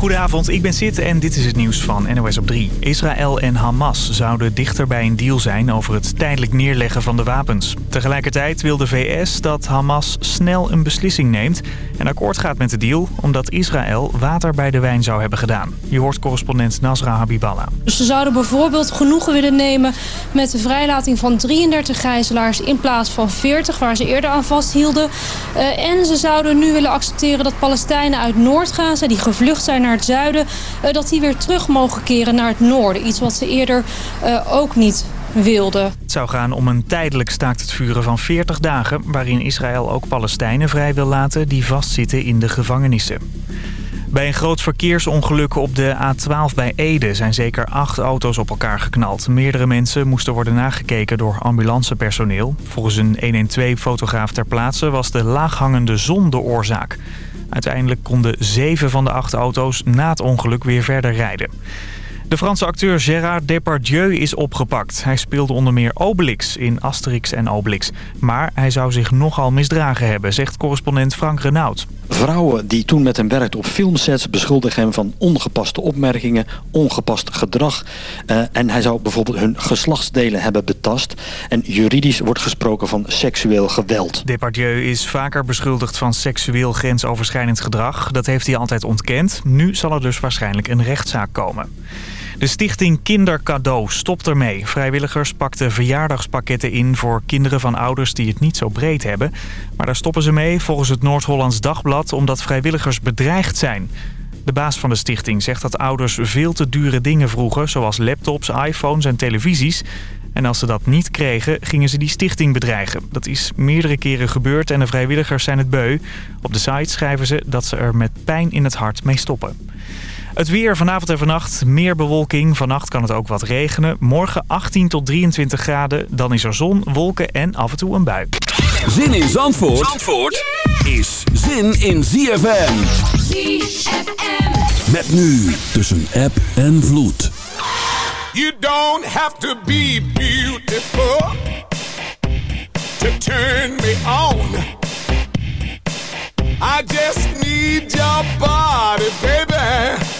Goedenavond, ik ben Sid en dit is het nieuws van NOS op 3. Israël en Hamas zouden dichter bij een deal zijn over het tijdelijk neerleggen van de wapens. Tegelijkertijd wil de VS dat Hamas snel een beslissing neemt en akkoord gaat met de deal... omdat Israël water bij de wijn zou hebben gedaan. Je hoort correspondent Nasra Habiballah. Dus ze zouden bijvoorbeeld genoegen willen nemen met de vrijlating van 33 gijzelaars... in plaats van 40 waar ze eerder aan vasthielden. Uh, en ze zouden nu willen accepteren dat Palestijnen uit Noord-Gaza... die gevlucht zijn naar het zuiden... Uh, dat die weer terug mogen keren naar het noorden. Iets wat ze eerder uh, ook niet wilden. Het zou gaan om een tijdelijk staakt het vuren van 40 dagen... waarin Israël ook Palestijnen vrij wil laten die vastzitten in de gevangenissen. Bij een groot verkeersongeluk op de A12 bij Ede zijn zeker acht auto's op elkaar geknald. Meerdere mensen moesten worden nagekeken door ambulancepersoneel. Volgens een 112-fotograaf ter plaatse was de laaghangende zon de oorzaak. Uiteindelijk konden zeven van de acht auto's na het ongeluk weer verder rijden. De Franse acteur Gérard Depardieu is opgepakt. Hij speelde onder meer Obelix in Asterix en Obelix. Maar hij zou zich nogal misdragen hebben, zegt correspondent Frank Renaud. Vrouwen die toen met hem werkten op filmsets beschuldigen hem van ongepaste opmerkingen, ongepast gedrag. Uh, en hij zou bijvoorbeeld hun geslachtsdelen hebben betast. En juridisch wordt gesproken van seksueel geweld. Depardieu is vaker beschuldigd van seksueel grensoverschrijdend gedrag. Dat heeft hij altijd ontkend. Nu zal er dus waarschijnlijk een rechtszaak komen. De stichting Kindercadeau stopt ermee. Vrijwilligers pakten verjaardagspakketten in voor kinderen van ouders die het niet zo breed hebben. Maar daar stoppen ze mee volgens het Noord-Hollands Dagblad omdat vrijwilligers bedreigd zijn. De baas van de stichting zegt dat ouders veel te dure dingen vroegen... zoals laptops, iPhones en televisies. En als ze dat niet kregen, gingen ze die stichting bedreigen. Dat is meerdere keren gebeurd en de vrijwilligers zijn het beu. Op de site schrijven ze dat ze er met pijn in het hart mee stoppen. Het weer vanavond en vannacht. Meer bewolking. Vannacht kan het ook wat regenen. Morgen 18 tot 23 graden. Dan is er zon, wolken en af en toe een bui. Zin in Zandvoort, Zandvoort is zin in ZFM. ZFM. Met nu tussen app en vloed. You don't have to be beautiful to turn me on. I just need your body, baby.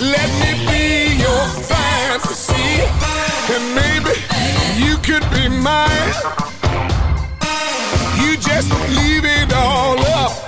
Let me be your fantasy, and maybe you could be mine. You just leave it all up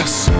Kiss.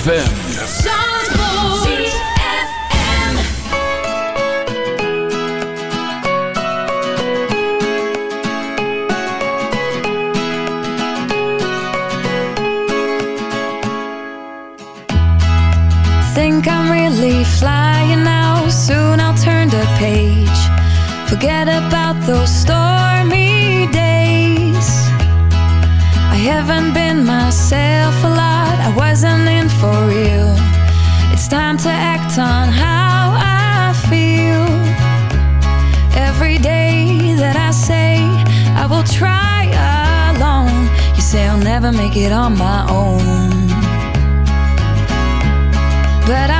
ZFM. Think I'm really flying now. Soon I'll turn the page. Forget about those stormy time to act on how I feel. Every day that I say I will try alone, you say I'll never make it on my own but I'll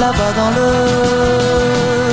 là-bas dans le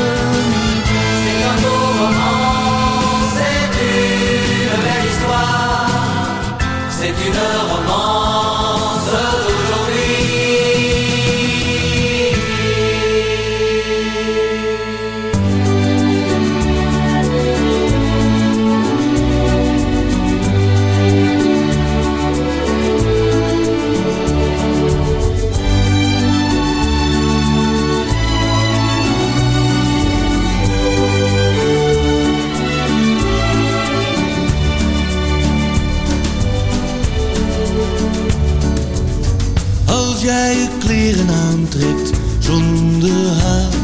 kleren aantrekt zonder haast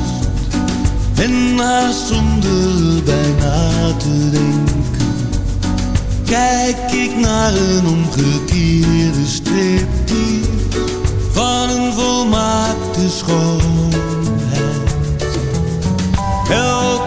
En haast zonder bijna te denken. Kijk ik naar een omgekeerde striptease Van een volmaakte schoonheid. Elke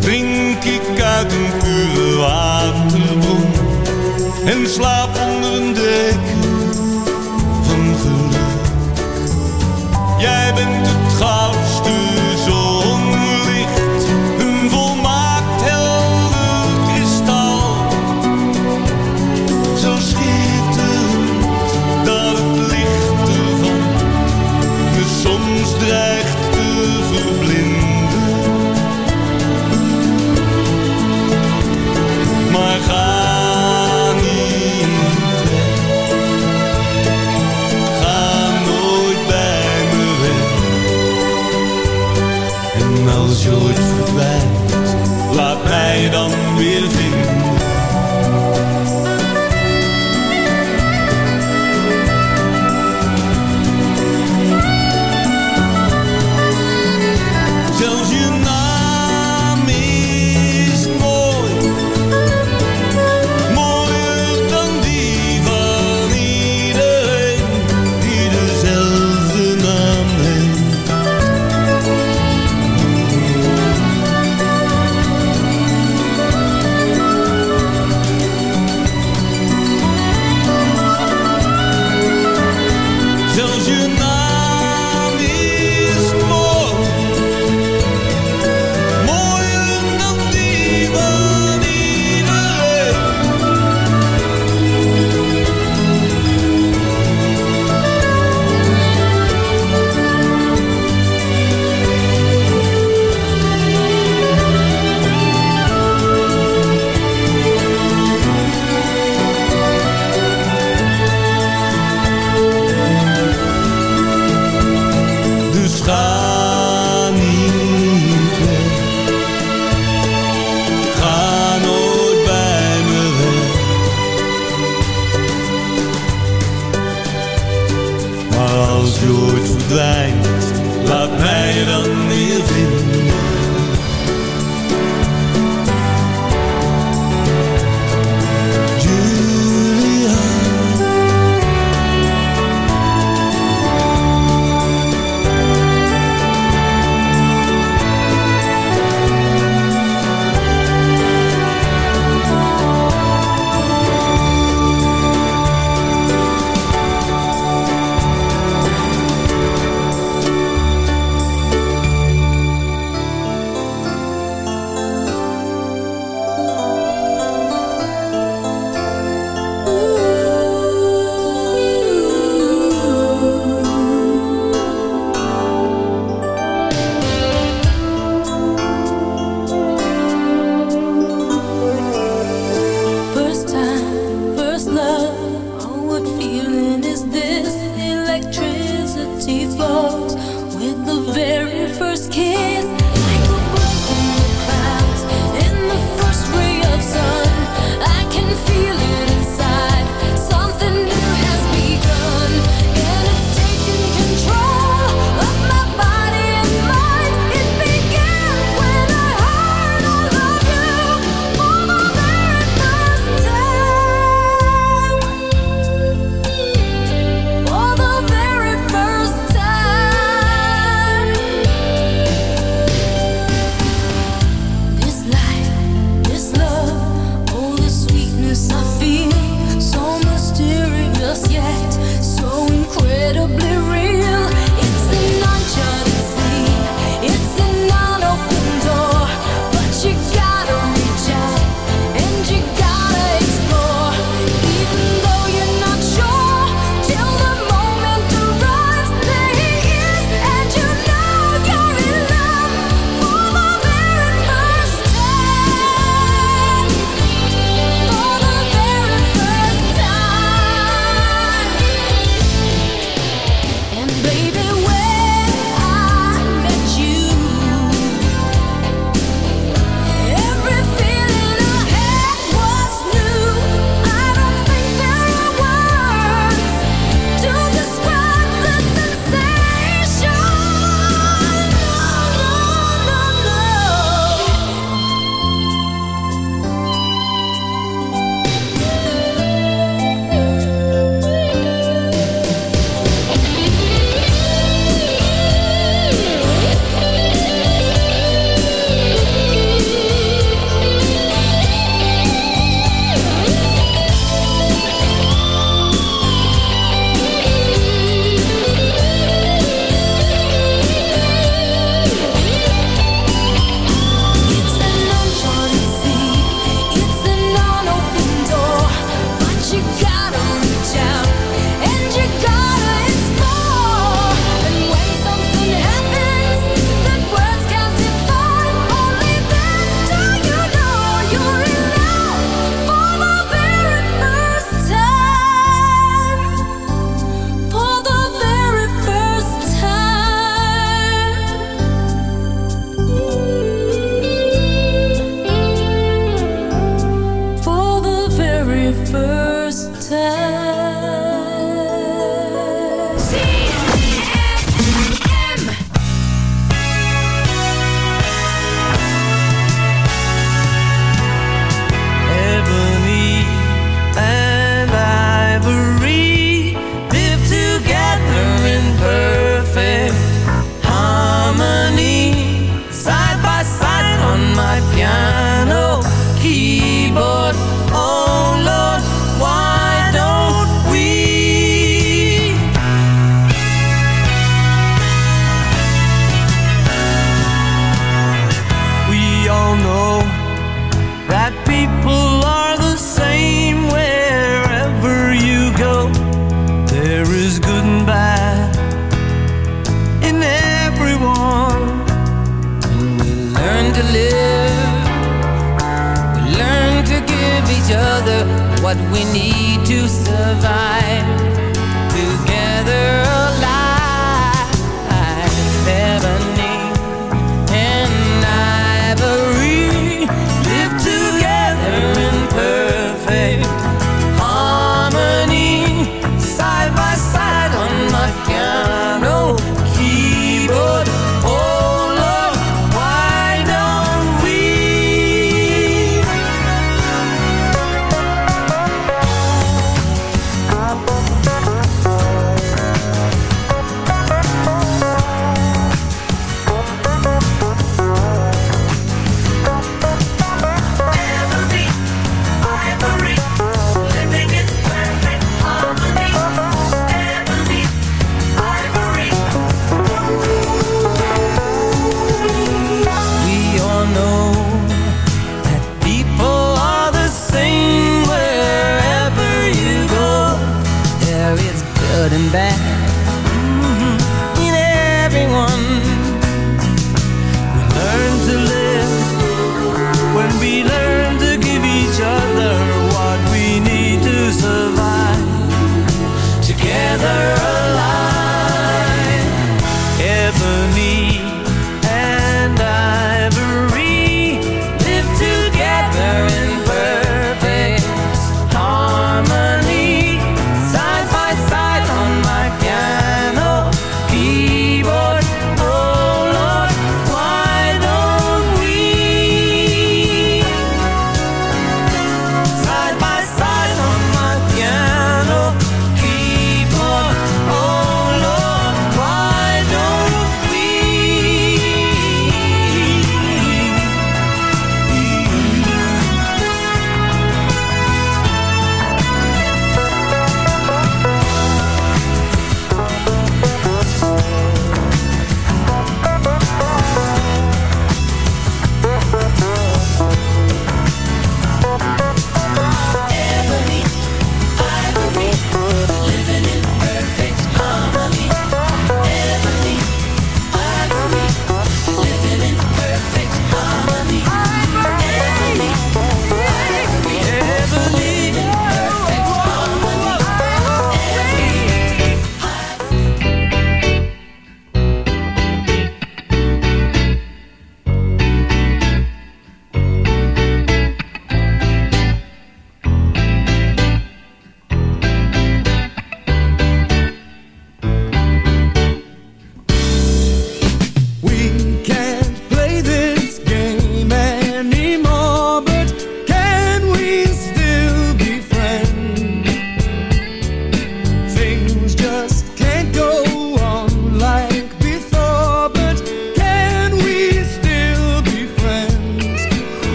drink ik uit een pure waterbron en slaap onder een deken van geluk. Jij bent het goudste zonlicht, een volmaakt helder kristal, zo schitterend dat het licht ervan me soms dreigt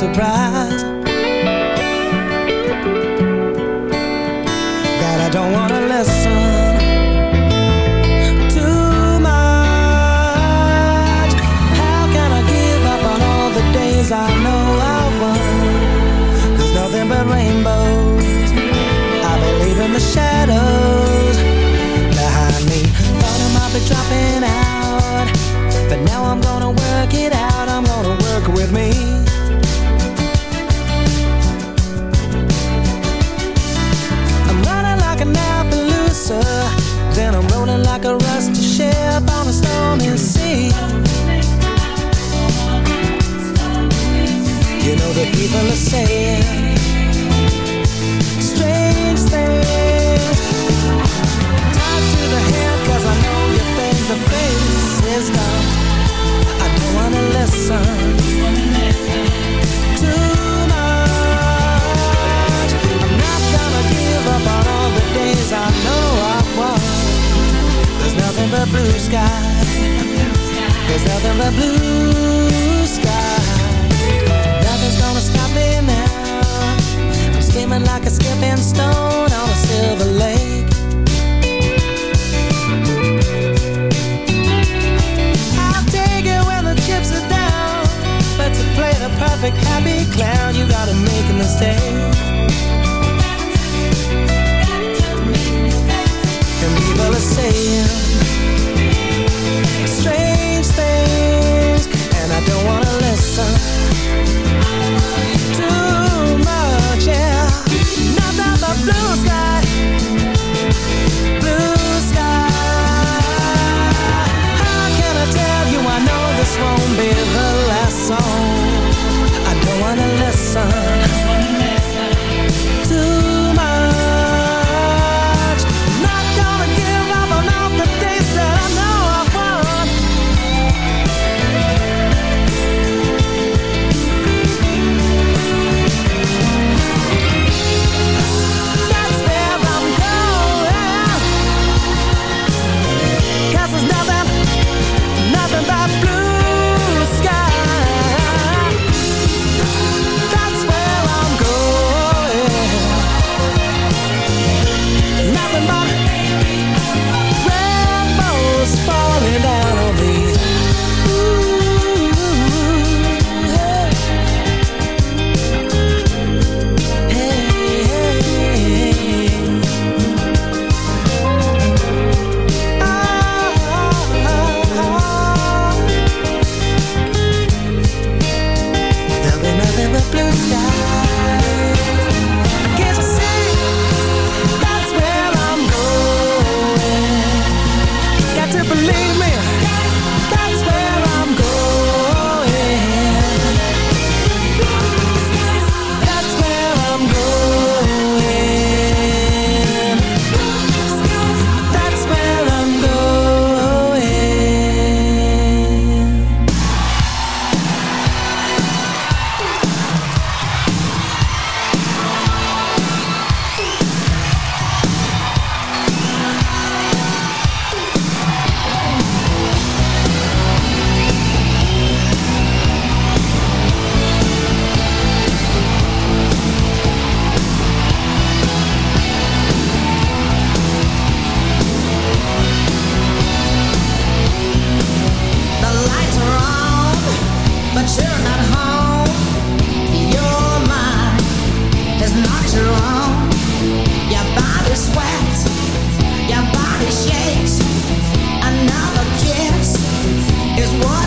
surprise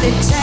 they tell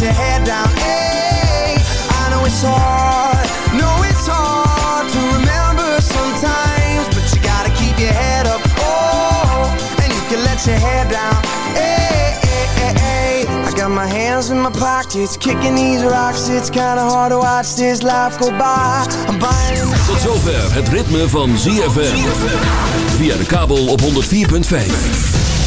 Your head down. Hey, I know it's hard. No, it's hard to remember sometimes. But you gotta keep your head up. Oh, and you can let your head down. I got my hands in my pockets, kicking these rocks. It's kinda hard to watch this life go by. I'm buying. Tot zover het ritme van ZFM. Via de kabel op 104.5.